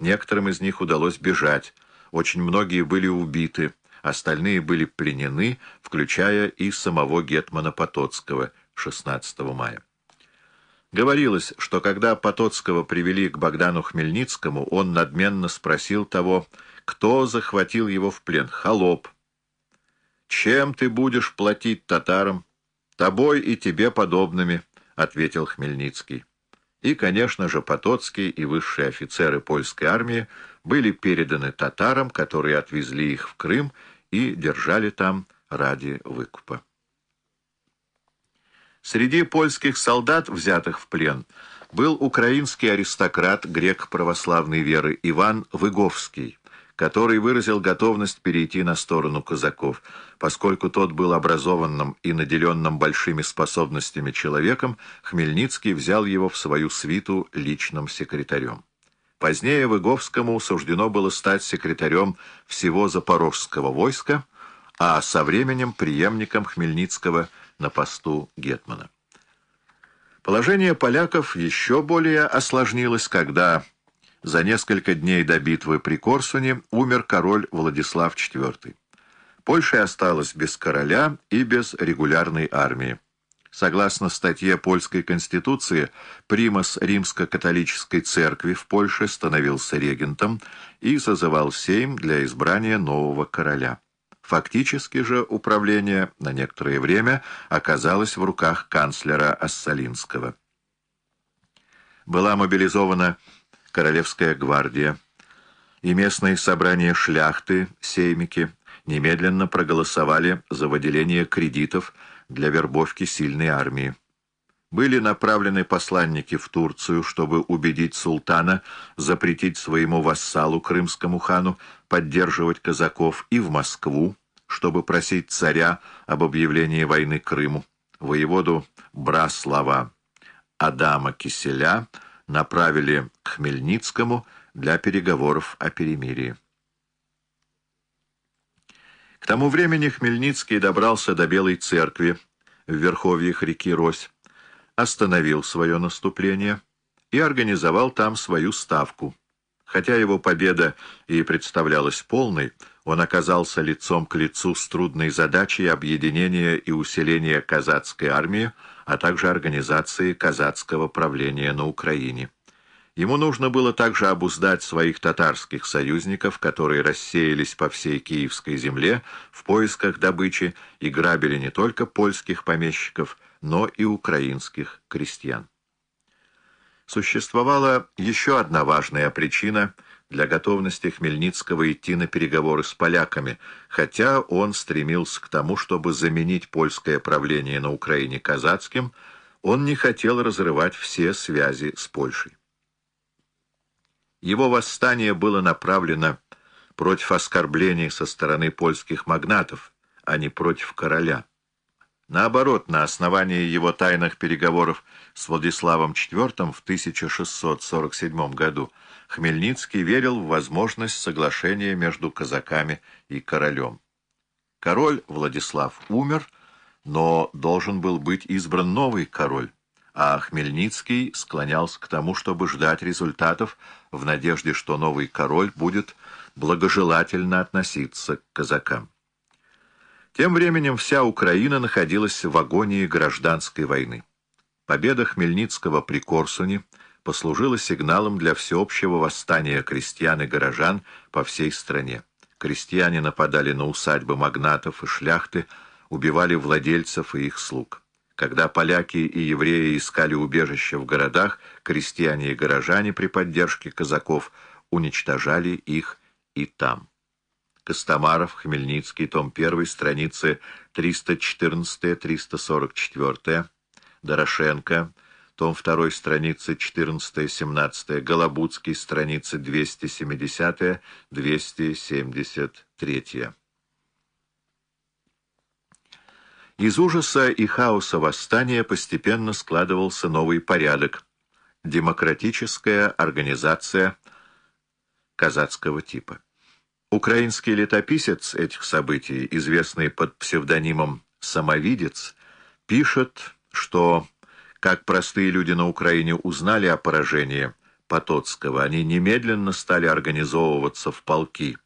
некоторым из них удалось бежать, очень многие были убиты, остальные были пленены, включая и самого Гетмана Потоцкого 16 мая. Говорилось, что когда Потоцкого привели к Богдану Хмельницкому, он надменно спросил того, кто захватил его в плен. Холоп. «Чем ты будешь платить татарам?» «Тобой и тебе подобными», — ответил Хмельницкий. И, конечно же, Потоцкий и высшие офицеры польской армии были переданы татарам, которые отвезли их в Крым и держали там ради выкупа. Среди польских солдат, взятых в плен, был украинский аристократ грек православной веры Иван Выговский, который выразил готовность перейти на сторону казаков. Поскольку тот был образованным и наделенным большими способностями человеком, Хмельницкий взял его в свою свиту личным секретарем. Позднее Выговскому суждено было стать секретарем всего запорожского войска, а со временем преемником Хмельницкого на посту Гетмана. Положение поляков еще более осложнилось, когда за несколько дней до битвы при Корсуне умер король Владислав IV. Польша осталась без короля и без регулярной армии. Согласно статье польской конституции, примас римско-католической церкви в Польше становился регентом и созывал сейм для избрания нового короля. Фактически же управление на некоторое время оказалось в руках канцлера Ассалинского. Была мобилизована Королевская гвардия и местные собрания шляхты, сеймики, немедленно проголосовали за выделение кредитов для вербовки сильной армии. Были направлены посланники в Турцию, чтобы убедить султана запретить своему вассалу, крымскому хану, поддерживать казаков, и в Москву, чтобы просить царя об объявлении войны Крыму. Воеводу Браслава Адама Киселя направили к Хмельницкому для переговоров о перемирии. К тому времени Хмельницкий добрался до Белой церкви в верховьях реки Рось, остановил свое наступление и организовал там свою ставку. Хотя его победа и представлялась полной, он оказался лицом к лицу с трудной задачей объединения и усиления казацкой армии, а также организации казацкого правления на Украине. Ему нужно было также обуздать своих татарских союзников, которые рассеялись по всей Киевской земле в поисках добычи и грабили не только польских помещиков, но и украинских крестьян. Существовала еще одна важная причина для готовности Хмельницкого идти на переговоры с поляками, хотя он стремился к тому, чтобы заменить польское правление на Украине казацким, он не хотел разрывать все связи с Польшей. Его восстание было направлено против оскорблений со стороны польских магнатов, а не против короля. Наоборот, на основании его тайных переговоров с Владиславом IV в 1647 году Хмельницкий верил в возможность соглашения между казаками и королем. Король Владислав умер, но должен был быть избран новый король а Хмельницкий склонялся к тому, чтобы ждать результатов в надежде, что новый король будет благожелательно относиться к казакам. Тем временем вся Украина находилась в агонии гражданской войны. Победа Хмельницкого при Корсуне послужила сигналом для всеобщего восстания крестьян и горожан по всей стране. Крестьяне нападали на усадьбы магнатов и шляхты, убивали владельцев и их слуг. Когда поляки и евреи искали убежище в городах, крестьяне и горожане при поддержке казаков уничтожали их и там. Костомаров, Хмельницкий, том 1, страницы 314-344, Дорошенко, том 2, страницы 14-17, Голобудский, страницы 270-273. Из ужаса и хаоса восстания постепенно складывался новый порядок, демократическая организация казацкого типа. Украинский летописец этих событий, известный под псевдонимом «Самовидец», пишет, что, как простые люди на Украине узнали о поражении, Потоцкого, они немедленно стали организовываться в полки.